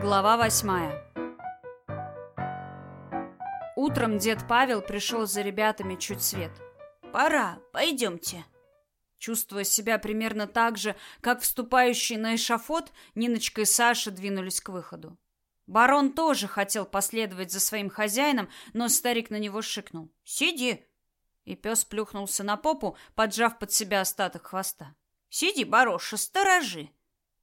Глава восьмая. Утром дед Павел пришел за ребятами чуть свет. «Пора, пойдемте». Чувствуя себя примерно так же, как вступающие на эшафот, Ниночка и Саша двинулись к выходу. Барон тоже хотел последовать за своим хозяином, но старик на него шикнул. «Сиди!» И пес плюхнулся на попу, поджав под себя остаток хвоста. «Сиди, Бароша, сторожи!»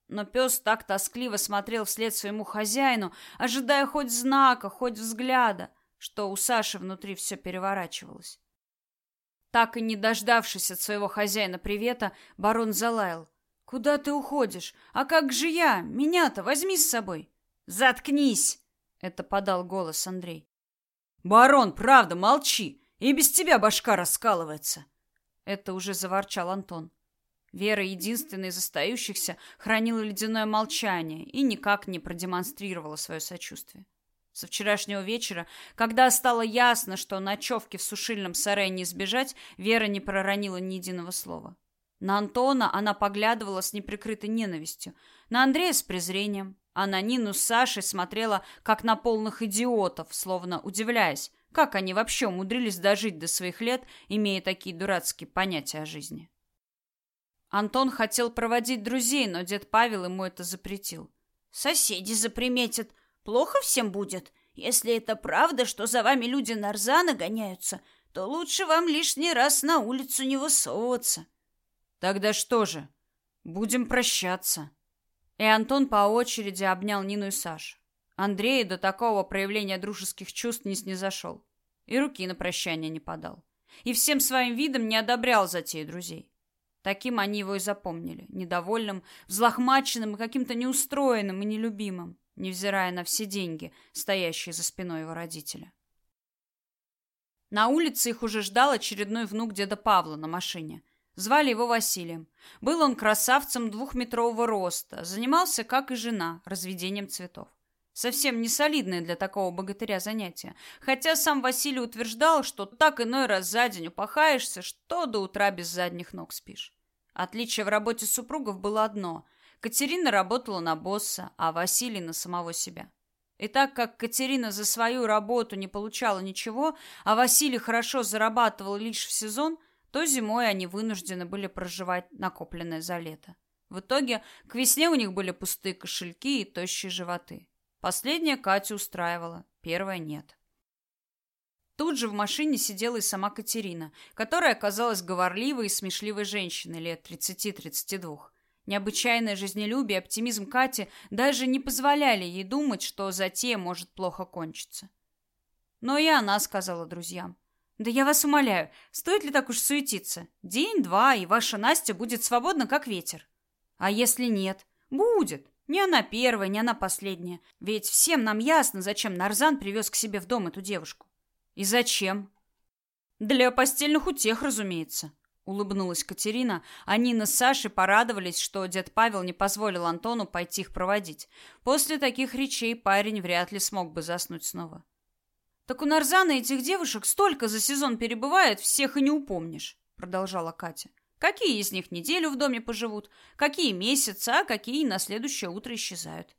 Но пес так тоскливо смотрел вслед своему хозяину, ожидая хоть знака, хоть взгляда, что у Саши внутри все переворачивалось. Так и не дождавшись от своего хозяина привета, барон залаял. «Куда ты уходишь? А как же я? Меня-то возьми с собой!» «Заткнись!» — это подал голос Андрей. «Барон, правда, молчи! И без тебя башка раскалывается!» Это уже заворчал Антон. Вера, единственная из остающихся, хранила ледяное молчание и никак не продемонстрировала свое сочувствие. Со вчерашнего вечера, когда стало ясно, что ночевки в сушильном сарае не избежать, Вера не проронила ни единого слова. На Антона она поглядывала с неприкрытой ненавистью, на Андрея с презрением, а на Нину с Сашей смотрела, как на полных идиотов, словно удивляясь, как они вообще умудрились дожить до своих лет, имея такие дурацкие понятия о жизни. Антон хотел проводить друзей, но дед Павел ему это запретил. Соседи заприметят. Плохо всем будет. Если это правда, что за вами люди нарзана гоняются, то лучше вам лишний раз на улицу не высовываться. Тогда что же? Будем прощаться. И Антон по очереди обнял Нину и Сашу. Андрей до такого проявления дружеских чувств не снизошел. И руки на прощание не подал. И всем своим видом не одобрял затеи друзей. Таким они его и запомнили, недовольным, взлохмаченным и каким-то неустроенным и нелюбимым, невзирая на все деньги, стоящие за спиной его родителя. На улице их уже ждал очередной внук деда Павла на машине. Звали его Василием. Был он красавцем двухметрового роста, занимался, как и жена, разведением цветов. Совсем не солидное для такого богатыря занятие. Хотя сам Василий утверждал, что так иной раз за день упахаешься, что до утра без задних ног спишь. Отличие в работе супругов было одно. Катерина работала на босса, а Василий на самого себя. И так как Катерина за свою работу не получала ничего, а Василий хорошо зарабатывал лишь в сезон, то зимой они вынуждены были проживать накопленное за лето. В итоге к весне у них были пустые кошельки и тощие животы. Последняя Катю устраивала, первая нет. Тут же в машине сидела и сама Катерина, которая оказалась говорливой и смешливой женщиной лет 30-32. Необычайное жизнелюбие и оптимизм Кати даже не позволяли ей думать, что затея может плохо кончиться. Но и она сказала друзьям. «Да я вас умоляю, стоит ли так уж суетиться? День-два, и ваша Настя будет свободна, как ветер». «А если нет?» «Будет. Не она первая, не она последняя. Ведь всем нам ясно, зачем Нарзан привез к себе в дом эту девушку. И зачем? Для постельных утех, разумеется. Улыбнулась Катерина, а Нина с порадовались, что дед Павел не позволил Антону пойти их проводить. После таких речей парень вряд ли смог бы заснуть снова. «Так у Нарзана этих девушек столько за сезон перебывает, всех и не упомнишь», — продолжала Катя. «Какие из них неделю в доме поживут, какие месяцы, а какие на следующее утро исчезают».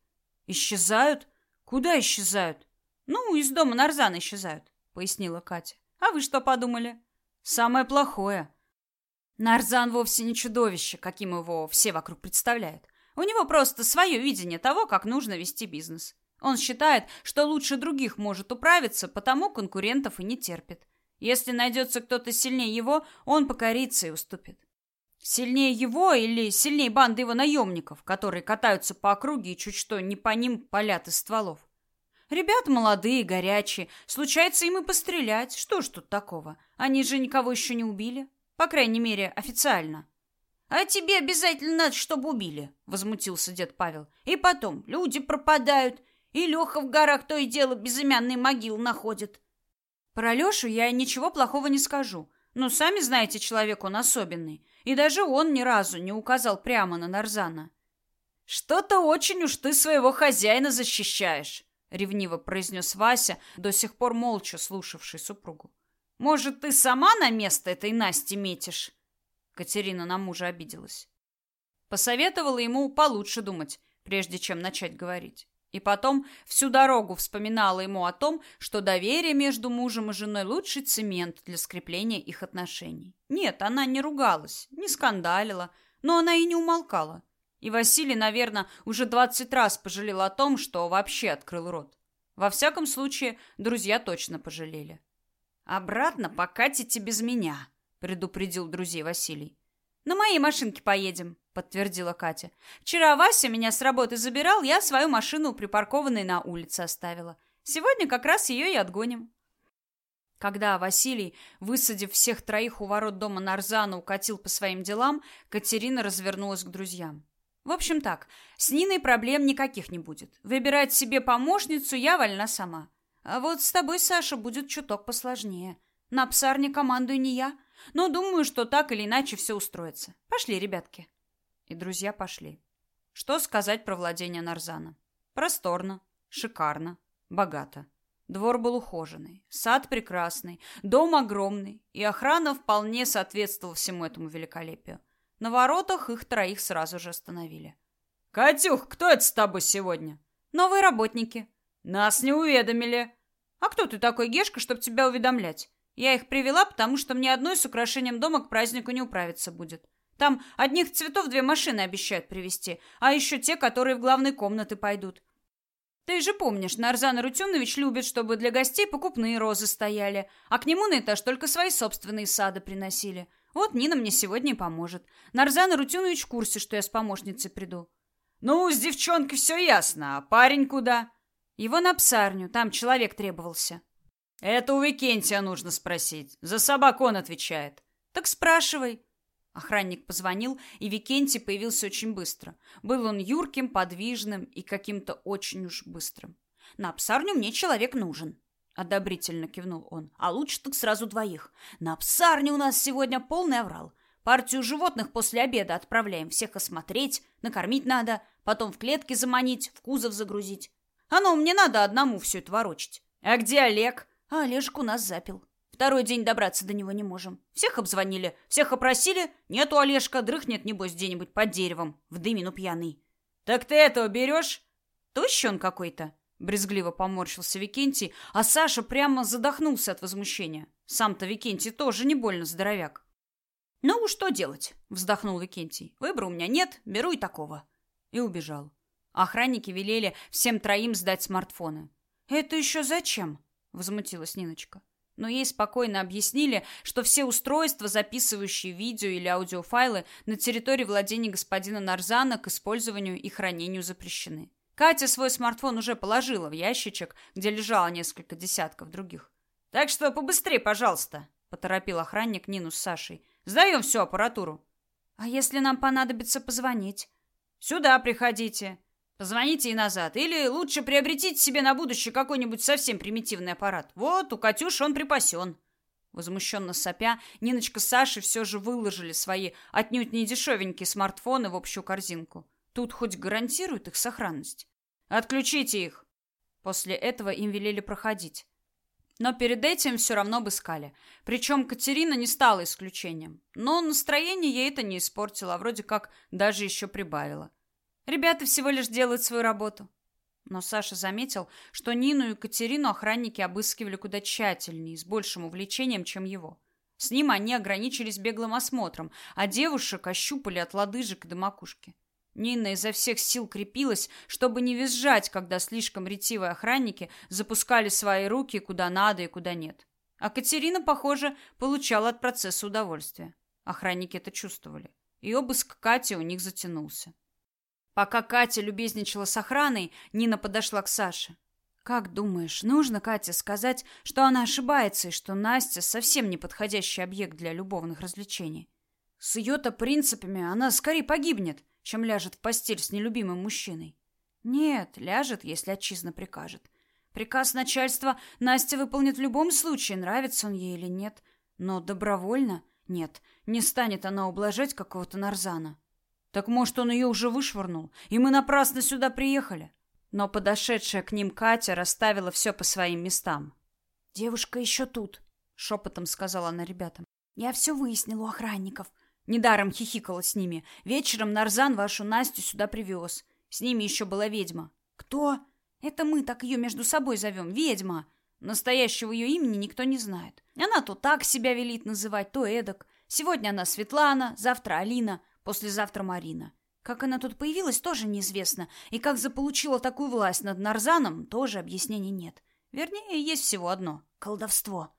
«Исчезают? Куда исчезают?» «Ну, из дома Нарзана исчезают пояснила Катя. А вы что подумали? Самое плохое. Нарзан вовсе не чудовище, каким его все вокруг представляют. У него просто свое видение того, как нужно вести бизнес. Он считает, что лучше других может управиться, потому конкурентов и не терпит. Если найдется кто-то сильнее его, он покорится и уступит. Сильнее его или сильнее банды его наемников, которые катаются по округе и чуть что не по ним палят из стволов. Ребята молодые, горячие. Случается им и пострелять. Что ж тут такого? Они же никого еще не убили. По крайней мере, официально. А тебе обязательно надо, чтобы убили, возмутился дед Павел. И потом, люди пропадают, и Леха в горах то и дело безымянные могилы находит. Про Лешу я ничего плохого не скажу. Но сами знаете, человек он особенный. И даже он ни разу не указал прямо на Нарзана. Что-то очень уж ты своего хозяина защищаешь, ревниво произнес Вася, до сих пор молча слушавший супругу. Может, ты сама на место этой Насти метишь? Катерина на мужа обиделась. Посоветовала ему получше думать, прежде чем начать говорить. И потом всю дорогу вспоминала ему о том, что доверие между мужем и женой лучший цемент для скрепления их отношений. Нет, она не ругалась, не скандалила, но она и не умолкала. И Василий, наверное, уже двадцать раз пожалел о том, что вообще открыл рот. Во всяком случае, друзья точно пожалели. «Обратно покатите без меня», — предупредил друзей Василий. «На моей машинке поедем», — подтвердила Катя. «Вчера Вася меня с работы забирал, я свою машину припаркованной на улице оставила. Сегодня как раз ее и отгоним». Когда Василий, высадив всех троих у ворот дома Нарзана, укатил по своим делам, Катерина развернулась к друзьям. В общем так, с Ниной проблем никаких не будет. Выбирать себе помощницу я вольна сама. А вот с тобой, Саша, будет чуток посложнее. На псарне командую не я, но думаю, что так или иначе все устроится. Пошли, ребятки. И друзья пошли. Что сказать про владение Нарзана? Просторно, шикарно, богато. Двор был ухоженный, сад прекрасный, дом огромный, и охрана вполне соответствовала всему этому великолепию. На воротах их троих сразу же остановили. «Катюх, кто это с тобой сегодня?» «Новые работники». «Нас не уведомили». «А кто ты такой, Гешка, чтобы тебя уведомлять? Я их привела, потому что мне одной с украшением дома к празднику не управиться будет. Там одних цветов две машины обещают привезти, а еще те, которые в главной комнаты пойдут. Ты же помнишь, Нарзан Рутюнович любит, чтобы для гостей покупные розы стояли, а к нему на этаж только свои собственные сады приносили. Вот Нина мне сегодня и поможет. Нарзан Рутюнович в курсе, что я с помощницей приду. Ну, с девчонкой все ясно. А парень куда? Его на псарню. Там человек требовался. Это у Викентия нужно спросить. За собак он отвечает. Так спрашивай. Охранник позвонил, и Викентий появился очень быстро. Был он юрким, подвижным и каким-то очень уж быстрым. На псарню мне человек нужен. Одобрительно кивнул он. А лучше так сразу двоих. На псарне у нас сегодня полный аврал. Партию животных после обеда отправляем. Всех осмотреть, накормить надо, потом в клетки заманить, в кузов загрузить. А ну, мне надо одному все это ворочить. А где Олег? А Олежек у нас запил. Второй день добраться до него не можем. Всех обзвонили, всех опросили. Нету Олежка, дрыхнет, небось, где-нибудь под деревом, в дымину пьяный. Так ты этого берешь? Тощий он какой-то. Брезгливо поморщился Викентий, а Саша прямо задохнулся от возмущения. Сам-то Викентий тоже не больно здоровяк. «Ну, что делать?» — вздохнул Викентий. «Выбора у меня нет, беру и такого». И убежал. Охранники велели всем троим сдать смартфоны. «Это еще зачем?» — возмутилась Ниночка. Но ей спокойно объяснили, что все устройства, записывающие видео или аудиофайлы на территории владения господина Нарзана к использованию и хранению запрещены. Катя свой смартфон уже положила в ящичек, где лежало несколько десятков других. «Так что побыстрее, пожалуйста», — поторопил охранник Нину с Сашей. «Сдаем всю аппаратуру». «А если нам понадобится позвонить?» «Сюда приходите. Позвоните и назад. Или лучше приобретите себе на будущее какой-нибудь совсем примитивный аппарат. Вот, у Катюши он припасен». Возмущенно сопя, Ниночка с Сашей все же выложили свои отнюдь не дешевенькие смартфоны в общую корзинку. Тут хоть гарантируют их сохранность. Отключите их. После этого им велели проходить. Но перед этим все равно обыскали. Причем Катерина не стала исключением. Но настроение ей это не испортило, а вроде как даже еще прибавило. Ребята всего лишь делают свою работу. Но Саша заметил, что Нину и Катерину охранники обыскивали куда тщательнее с большим увлечением, чем его. С ним они ограничились беглым осмотром, а девушек ощупали от лодыжек до макушки. Нина изо всех сил крепилась, чтобы не визжать, когда слишком ретивые охранники запускали свои руки куда надо и куда нет. А Катерина, похоже, получала от процесса удовольствие. Охранники это чувствовали. И обыск Кати у них затянулся. Пока Катя любезничала с охраной, Нина подошла к Саше. «Как думаешь, нужно Кате сказать, что она ошибается и что Настя совсем не подходящий объект для любовных развлечений? С ее-то принципами она скорее погибнет, чем ляжет в постель с нелюбимым мужчиной. Нет, ляжет, если отчизна прикажет. Приказ начальства Настя выполнит в любом случае, нравится он ей или нет. Но добровольно? Нет, не станет она ублажать какого-то нарзана. Так может, он ее уже вышвырнул, и мы напрасно сюда приехали? Но подошедшая к ним Катя расставила все по своим местам. «Девушка еще тут», — шепотом сказала она ребятам. «Я все выяснила у охранников. Недаром хихикала с ними. Вечером Нарзан вашу Настю сюда привез. С ними еще была ведьма. Кто? Это мы так ее между собой зовем, ведьма. Настоящего ее имени никто не знает. Она то так себя велит называть, то эдак. Сегодня она Светлана, завтра Алина, послезавтра Марина. Как она тут появилась, тоже неизвестно. И как заполучила такую власть над Нарзаном, тоже объяснений нет. Вернее, есть всего одно — колдовство.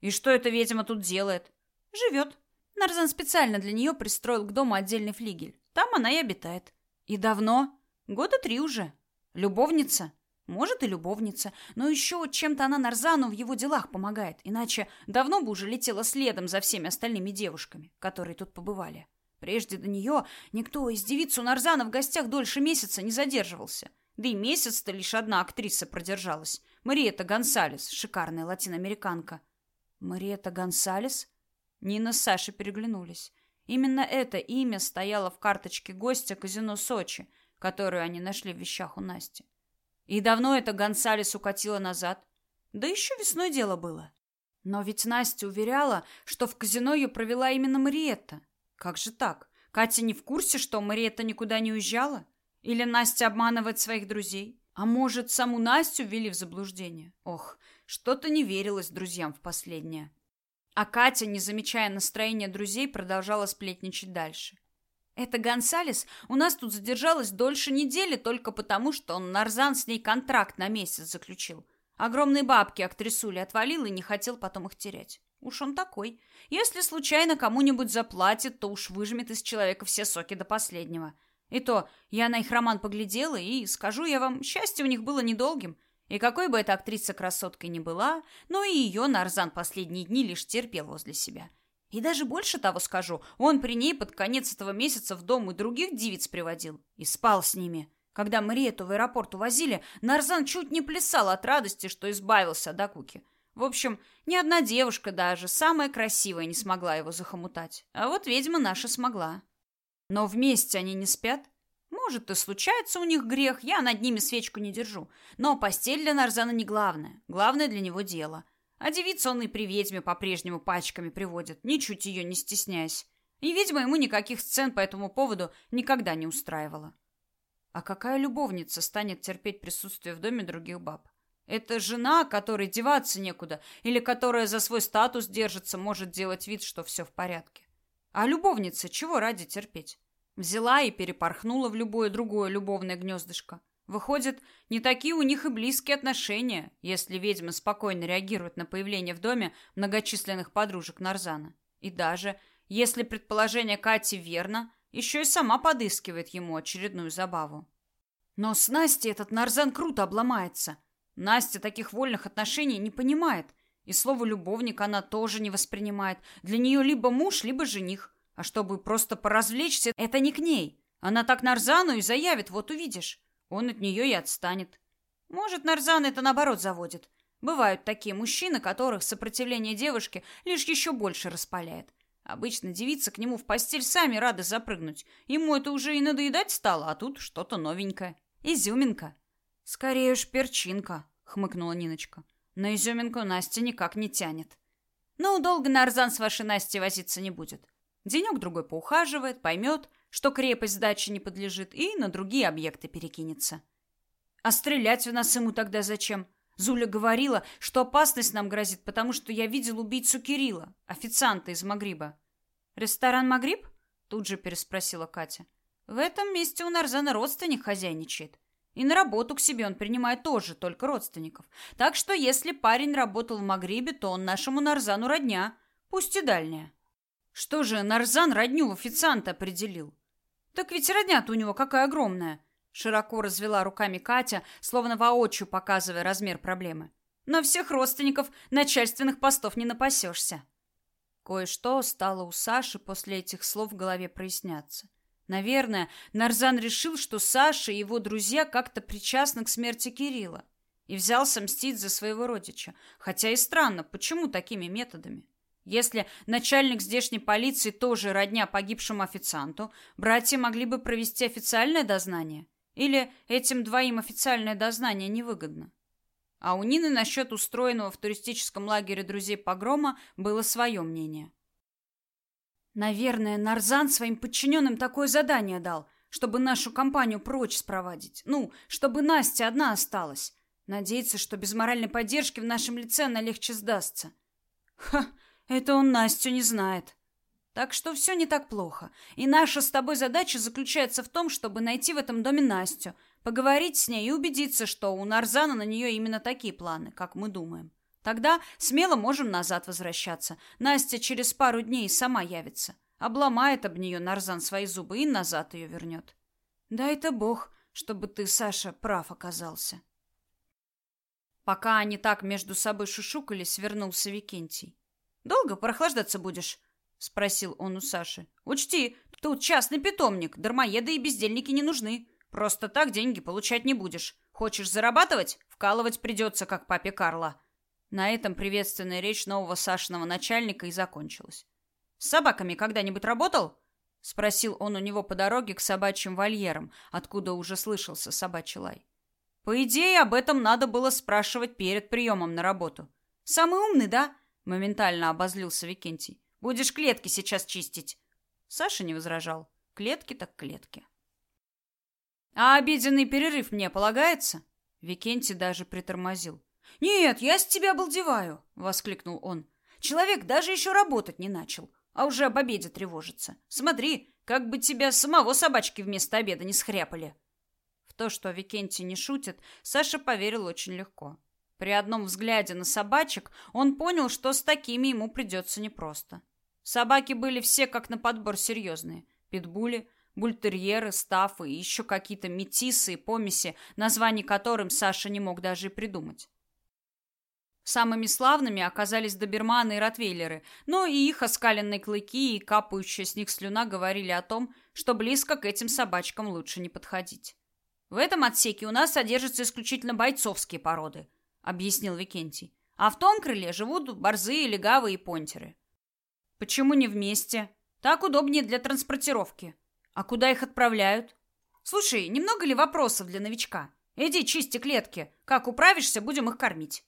И что эта ведьма тут делает? Живет. Нарзан специально для нее пристроил к дому отдельный флигель. Там она и обитает. И давно? Года три уже. Любовница? Может, и любовница. Но еще чем-то она Нарзану в его делах помогает. Иначе давно бы уже летела следом за всеми остальными девушками, которые тут побывали. Прежде до нее никто из девиц у Нарзана в гостях дольше месяца не задерживался. Да и месяц-то лишь одна актриса продержалась. Мариетта Гонсалес, шикарная латиноамериканка. Мариетта Гонсалес? Нина с Сашей переглянулись. Именно это имя стояло в карточке гостя казино Сочи, которую они нашли в вещах у Насти. И давно это Гонсалес укатила назад? Да еще весной дело было. Но ведь Настя уверяла, что в казино ее провела именно Мариетта. Как же так? Катя не в курсе, что Мариетта никуда не уезжала? Или Настя обманывает своих друзей? А может, саму Настю ввели в заблуждение? Ох, что-то не верилось друзьям в последнее. А Катя, не замечая настроения друзей, продолжала сплетничать дальше. Это Гонсалес у нас тут задержалась дольше недели только потому, что он Нарзан с ней контракт на месяц заключил. Огромные бабки актрисуле отвалил и не хотел потом их терять. Уж он такой. Если случайно кому-нибудь заплатит, то уж выжмет из человека все соки до последнего. И то я на их роман поглядела, и, скажу я вам, счастье у них было недолгим. И какой бы эта актриса красоткой ни была, но и ее Нарзан последние дни лишь терпел возле себя. И даже больше того скажу, он при ней под конец этого месяца в дом и других девиц приводил. И спал с ними. Когда Мариету в аэропорт увозили, Нарзан чуть не плясал от радости, что избавился от Акуки. В общем, ни одна девушка даже, самая красивая, не смогла его захомутать. А вот ведьма наша смогла. Но вместе они не спят. Может, и случается у них грех, я над ними свечку не держу. Но постель для Нарзана не главное. Главное для него дело. А девица он и при ведьме по-прежнему пачками приводит, ничуть ее не стесняясь. И ведьма ему никаких сцен по этому поводу никогда не устраивала. А какая любовница станет терпеть присутствие в доме других баб? Это жена, которой деваться некуда, или которая за свой статус держится, может делать вид, что все в порядке. А любовница чего ради терпеть? Взяла и перепорхнула в любое другое любовное гнездышко. Выходит, не такие у них и близкие отношения, если ведьма спокойно реагирует на появление в доме многочисленных подружек Нарзана. И даже, если предположение Кати верно, еще и сама подыскивает ему очередную забаву. Но с Настей этот Нарзан круто обломается. Настя таких вольных отношений не понимает, и слово «любовник» она тоже не воспринимает. Для нее либо муж, либо жених. А чтобы просто поразвлечься, это не к ней. Она так Нарзану и заявит, вот увидишь. Он от нее и отстанет. Может, Нарзан это наоборот заводит. Бывают такие мужчины, которых сопротивление девушки лишь еще больше распаляет. Обычно девицы к нему в постель сами рады запрыгнуть. Ему это уже и надоедать стало, а тут что-то новенькое. Изюминка. Скорее уж перчинка, хмыкнула Ниночка. На изюминку Настя никак не тянет. Ну, долго Нарзан с вашей Настей возиться не будет. Денек-другой поухаживает, поймет, что крепость сдачи не подлежит, и на другие объекты перекинется. А стрелять в нас ему тогда зачем? Зуля говорила, что опасность нам грозит, потому что я видел убийцу Кирилла, официанта из Магриба. Ресторан Магриб? Тут же переспросила Катя. В этом месте у Нарзана родственник хозяйничает. И на работу к себе он принимает тоже только родственников. Так что если парень работал в Магрибе, то он нашему Нарзану родня, пусть и дальняя. Что же, Нарзан родню официанта определил? Так ведь родня-то у него какая огромная. Широко развела руками Катя, словно воочию показывая размер проблемы. На всех родственников начальственных постов не напасешься. Кое-что стало у Саши после этих слов в голове проясняться. Наверное, Нарзан решил, что Саша и его друзья как-то причастны к смерти Кирилла и взялся мстить за своего родича. Хотя и странно, почему такими методами? Если начальник здешней полиции тоже родня погибшему официанту, братья могли бы провести официальное дознание. Или этим двоим официальное дознание невыгодно. А у Нины насчет устроенного в туристическом лагере друзей погрома было свое мнение. Наверное, Нарзан своим подчиненным такое задание дал, чтобы нашу компанию прочь спровадить. Ну, чтобы Настя одна осталась. Надеется, что без моральной поддержки в нашем лице она легче сдастся. Ха, это он Настю не знает. Так что все не так плохо. И наша с тобой задача заключается в том, чтобы найти в этом доме Настю, поговорить с ней и убедиться, что у Нарзана на нее именно такие планы, как мы думаем. Тогда смело можем назад возвращаться. Настя через пару дней сама явится. Обломает об нее Нарзан свои зубы и назад ее вернет. Дай-то бог, чтобы ты, Саша, прав оказался. Пока они так между собой шушукались, вернулся Викентий. «Долго прохлаждаться будешь?» — спросил он у Саши. «Учти, тут частный питомник, дармоеды и бездельники не нужны. Просто так деньги получать не будешь. Хочешь зарабатывать? Вкалывать придется, как папе Карла». На этом приветственная речь нового Сашиного начальника и закончилась. «С собаками когда-нибудь работал?» — спросил он у него по дороге к собачьим вольерам, откуда уже слышался собачий лай. По идее, об этом надо было спрашивать перед приемом на работу. «Самый умный, да?» — моментально обозлился Викентий. «Будешь клетки сейчас чистить». Саша не возражал. Клетки так клетки. «А обеденный перерыв мне полагается?» Викентий даже притормозил. «Нет, я с тебя обалдеваю!» — воскликнул он. «Человек даже еще работать не начал, а уже об обеде тревожится. Смотри, как бы тебя самого собачки вместо обеда не схряпали!» В то, что Викентий не шутит, Саша поверил очень легко. При одном взгляде на собачек он понял, что с такими ему придется непросто. Собаки были все как на подбор серьезные. Питбули, бультерьеры, стафы и еще какие-то метисы и помеси, названий которым Саша не мог даже и придумать. Самыми славными оказались доберманы и ротвейлеры, но и их оскаленные клыки и капающая с них слюна говорили о том, что близко к этим собачкам лучше не подходить. «В этом отсеке у нас содержатся исключительно бойцовские породы», — объяснил Викентий. «А в том крыле живут борзые, легавые и понтеры». «Почему не вместе? Так удобнее для транспортировки. А куда их отправляют?» «Слушай, немного ли вопросов для новичка? Иди чисти клетки. Как управишься, будем их кормить».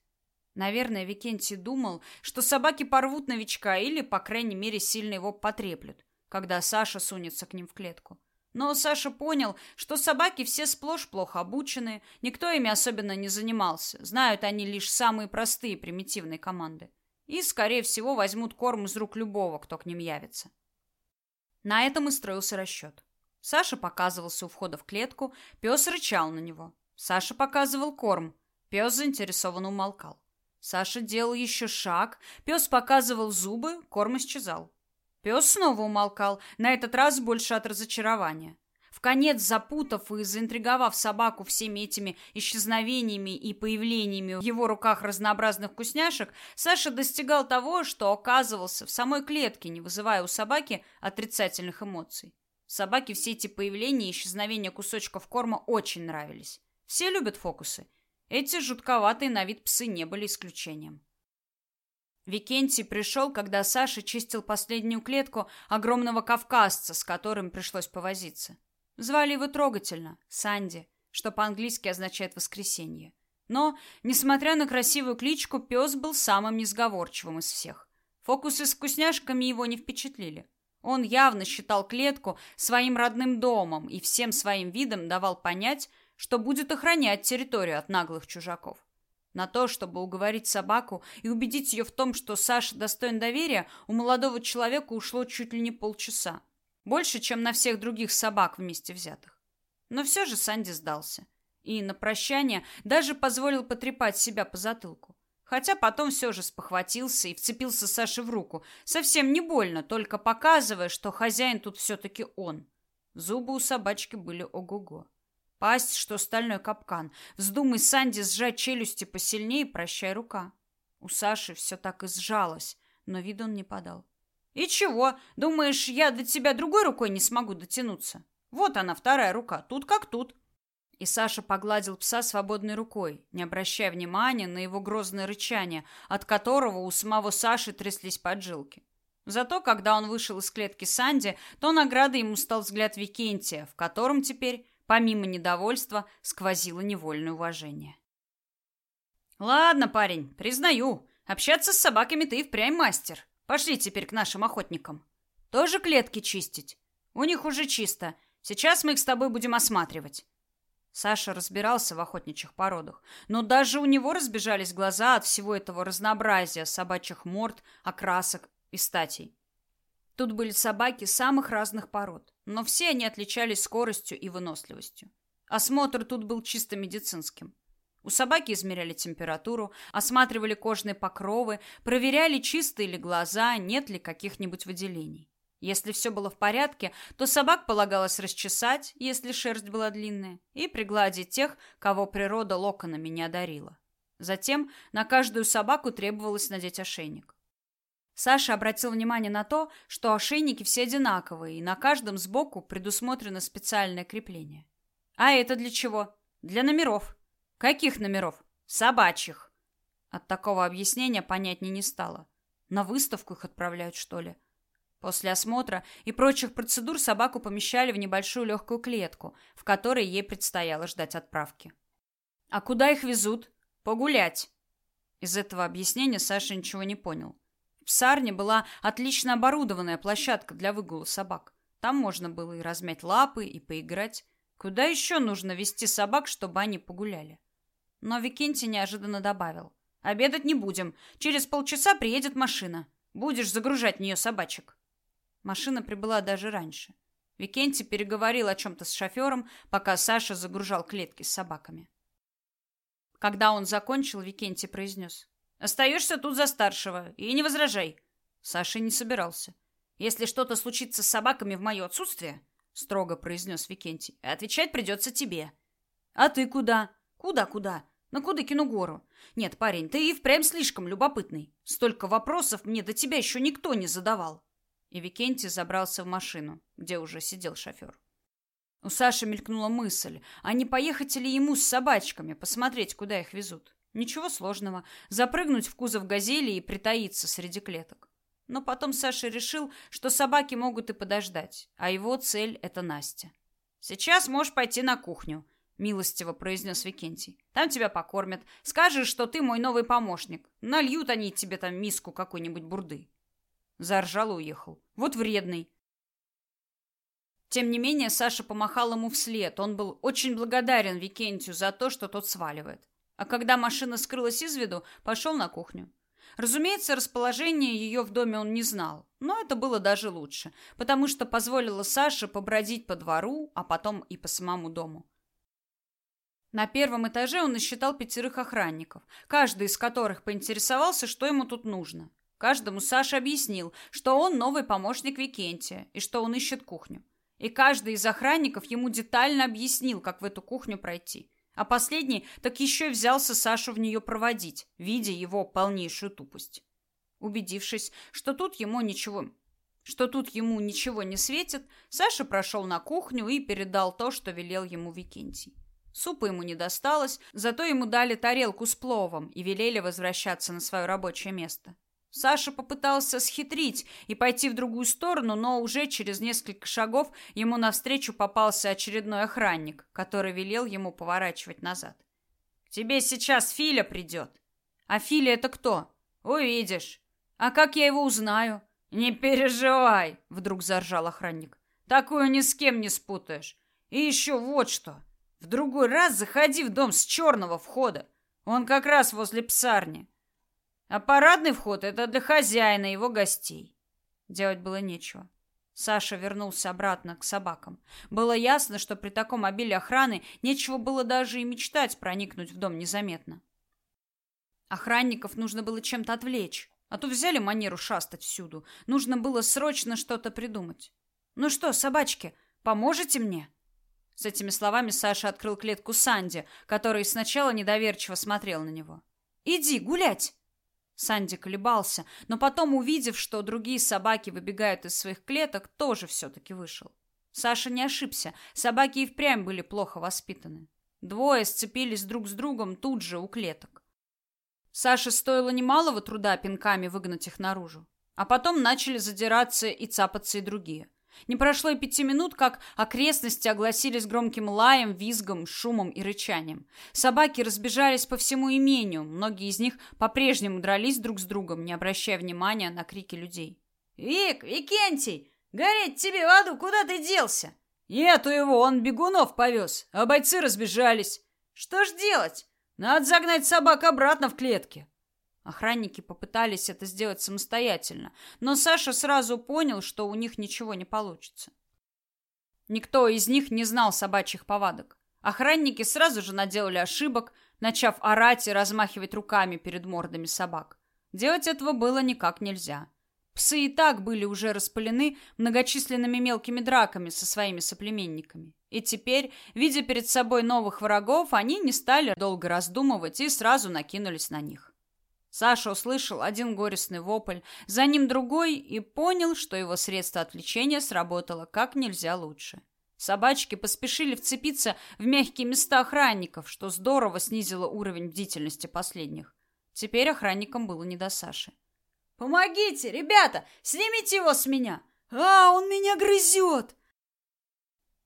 Наверное, Викентий думал, что собаки порвут новичка или, по крайней мере, сильно его потреплют, когда Саша сунется к ним в клетку. Но Саша понял, что собаки все сплошь плохо обучены, никто ими особенно не занимался, знают они лишь самые простые примитивные команды. И, скорее всего, возьмут корм из рук любого, кто к ним явится. На этом и строился расчет. Саша показывался у входа в клетку, пес рычал на него. Саша показывал корм, пес заинтересованно умолкал. Саша делал еще шаг, пес показывал зубы, корм исчезал. Пес снова умолкал, на этот раз больше от разочарования. В конец запутав и заинтриговав собаку всеми этими исчезновениями и появлениями в его руках разнообразных вкусняшек, Саша достигал того, что оказывался в самой клетке, не вызывая у собаки отрицательных эмоций. Собаке все эти появления и исчезновения кусочков корма очень нравились. Все любят фокусы, эти жутковатые на вид псы не были исключением. Викентий пришел, когда Саша чистил последнюю клетку огромного кавказца, с которым пришлось повозиться. Звали его трогательно – Санди, что по-английски означает «воскресенье». Но, несмотря на красивую кличку, пес был самым несговорчивым из всех. Фокусы с вкусняшками его не впечатлили. Он явно считал клетку своим родным домом и всем своим видом давал понять, что будет охранять территорию от наглых чужаков. На то, чтобы уговорить собаку и убедить ее в том, что Саша достоин доверия, у молодого человека ушло чуть ли не полчаса. Больше, чем на всех других собак вместе взятых. Но все же Санди сдался. И на прощание даже позволил потрепать себя по затылку. Хотя потом все же спохватился и вцепился Саше в руку. Совсем не больно, только показывая, что хозяин тут все-таки он. Зубы у собачки были ого-го. Пасть, что стальной капкан. Вздумай Санди сжать челюсти посильнее, прощай рука. У Саши все так и сжалось, но вид он не подал. «И чего? Думаешь, я до тебя другой рукой не смогу дотянуться? Вот она, вторая рука, тут как тут». И Саша погладил пса свободной рукой, не обращая внимания на его грозное рычание, от которого у самого Саши тряслись поджилки. Зато, когда он вышел из клетки Санди, то наградой ему стал взгляд Викентия, в котором теперь Помимо недовольства сквозило невольное уважение. «Ладно, парень, признаю, общаться с собаками ты и впрямь мастер. Пошли теперь к нашим охотникам. Тоже клетки чистить? У них уже чисто. Сейчас мы их с тобой будем осматривать. Саша разбирался в охотничьих породах, но даже у него разбежались глаза от всего этого разнообразия собачьих морд, окрасок и статей. Тут были собаки самых разных пород, но все они отличались скоростью и выносливостью. Осмотр тут был чисто медицинским. У собаки измеряли температуру, осматривали кожные покровы, проверяли, чистые ли глаза, нет ли каких-нибудь выделений. Если все было в порядке, то собак полагалось расчесать, если шерсть была длинная, и пригладить тех, кого природа локонами не одарила. Затем на каждую собаку требовалось надеть ошейник. Саша обратил внимание на то, что ошейники все одинаковые, и на каждом сбоку предусмотрено специальное крепление. А это для чего? Для номеров. Каких номеров? Собачьих. От такого объяснения понятнее не стало. На выставку их отправляют, что ли? После осмотра и прочих процедур собаку помещали в небольшую легкую клетку, в которой ей предстояло ждать отправки. А куда их везут? Погулять. Из этого объяснения Саша ничего не понял. В псарне была отлично оборудованная площадка для выгула собак. Там можно было и размять лапы, и поиграть. Куда еще нужно вести собак, чтобы они погуляли? Но Викентий неожиданно добавил. «Обедать не будем. Через полчаса приедет машина. Будешь загружать в нее собачек». Машина прибыла даже раньше. Викентий переговорил о чем-то с шофером, пока Саша загружал клетки с собаками. Когда он закончил, Викентий произнес. «Остаешься тут за старшего и не возражай». Саша не собирался. «Если что-то случится с собаками в мое отсутствие», — строго произнес Викентий, — «отвечать придется тебе». «А ты куда?» «Куда-куда?» «На Кудыкину гору». «Нет, парень, ты и впрямь слишком любопытный. Столько вопросов мне до тебя еще никто не задавал» и Викентий забрался в машину, где уже сидел шофер. У Саши мелькнула мысль, а не поехать ли ему с собачками, посмотреть, куда их везут. Ничего сложного, запрыгнуть в кузов «Газели» и притаиться среди клеток. Но потом Саша решил, что собаки могут и подождать, а его цель — это Настя. «Сейчас можешь пойти на кухню», — милостиво произнес Викентий. «Там тебя покормят. Скажешь, что ты мой новый помощник. Нальют они тебе там миску какой-нибудь бурды». Заржал и уехал. Вот вредный. Тем не менее, Саша помахал ему вслед. Он был очень благодарен Викентию за то, что тот сваливает. А когда машина скрылась из виду, пошел на кухню. Разумеется, расположение ее в доме он не знал, но это было даже лучше, потому что позволило Саше побродить по двору, а потом и по самому дому. На первом этаже он насчитал пятерых охранников, каждый из которых поинтересовался, что ему тут нужно. Каждому Саша объяснил, что он новый помощник Викентия и что он ищет кухню. И каждый из охранников ему детально объяснил, как в эту кухню пройти. А последний так еще и взялся Сашу в нее проводить, видя его полнейшую тупость. Убедившись, что тут ему ничего, что тут ему ничего не светит, Саша прошел на кухню и передал то, что велел ему Викентий. Супа ему не досталось, зато ему дали тарелку с пловом и велели возвращаться на свое рабочее место. Саша попытался схитрить и пойти в другую сторону, но уже через несколько шагов ему навстречу попался очередной охранник, который велел ему поворачивать назад. «К тебе сейчас Филя придет». «А Филя это кто?» «Увидишь». «А как я его узнаю?» «Не переживай», — вдруг заржал охранник. «Такую ни с кем не спутаешь. И еще вот что. В другой раз заходи в дом с черного входа. Он как раз возле псарни. А парадный вход — это для хозяина и его гостей. Делать было нечего. Саша вернулся обратно к собакам. Было ясно, что при таком обилии охраны нечего было даже и мечтать проникнуть в дом незаметно. Охранников нужно было чем-то отвлечь, а то взяли манеру шастать всюду. Нужно было срочно что-то придумать. «Ну что, собачки, поможете мне?» С этими словами Саша открыл клетку Санди, который сначала недоверчиво смотрел на него. «Иди гулять!» Санди колебался, но потом, увидев, что другие собаки выбегают из своих клеток, тоже все-таки вышел. Саша не ошибся, собаки и впрямь были плохо воспитаны. Двое сцепились друг с другом тут же у клеток. Саше стоило немалого труда пинками выгнать их наружу. А потом начали задираться и цапаться и другие – не прошло и пяти минут, как окрестности огласились громким лаем, визгом, шумом и рычанием. Собаки разбежались по всему имению, многие из них по-прежнему дрались друг с другом, не обращая внимания на крики людей. «Вик, Викентий, гореть тебе в аду, куда ты делся?» Нету его, он бегунов повез, а бойцы разбежались. Что ж делать? Надо загнать собак обратно в клетки. Охранники попытались это сделать самостоятельно, но Саша сразу понял, что у них ничего не получится. Никто из них не знал собачьих повадок. Охранники сразу же наделали ошибок, начав орать и размахивать руками перед мордами собак. Делать этого было никак нельзя. Псы и так были уже распылены многочисленными мелкими драками со своими соплеменниками. И теперь, видя перед собой новых врагов, они не стали долго раздумывать и сразу накинулись на них. Саша услышал один горестный вопль, за ним другой и понял, что его средство отвлечения сработало как нельзя лучше. Собачки поспешили вцепиться в мягкие места охранников, что здорово снизило уровень бдительности последних. Теперь охранникам было не до Саши. «Помогите, ребята! Снимите его с меня! А, он меня грызет!»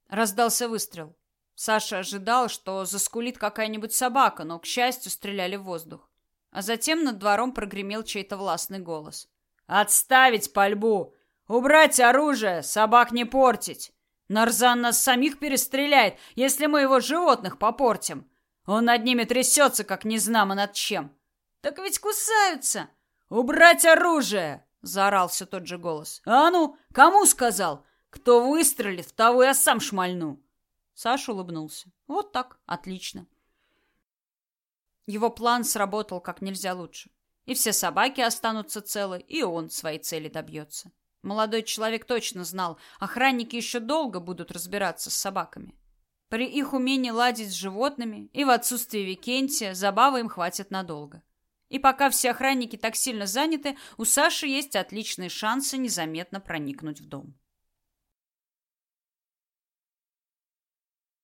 Раздался выстрел. Саша ожидал, что заскулит какая-нибудь собака, но, к счастью, стреляли в воздух. А затем над двором прогремел чей-то властный голос. «Отставить пальбу! Убрать оружие! Собак не портить! Нарзан нас самих перестреляет, если мы его животных попортим! Он над ними трясется, как незнамо над чем!» «Так ведь кусаются!» «Убрать оружие!» — заорал все тот же голос. «А ну, кому сказал? Кто выстрелит, того я сам шмальну!» Саша улыбнулся. «Вот так, отлично. Его план сработал как нельзя лучше. И все собаки останутся целы, и он своей цели добьется. Молодой человек точно знал, охранники еще долго будут разбираться с собаками. При их умении ладить с животными и в отсутствие Викентия забавы им хватит надолго. И пока все охранники так сильно заняты, у Саши есть отличные шансы незаметно проникнуть в дом.